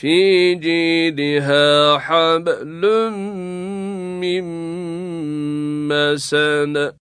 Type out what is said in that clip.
في جيدها حبل من مسد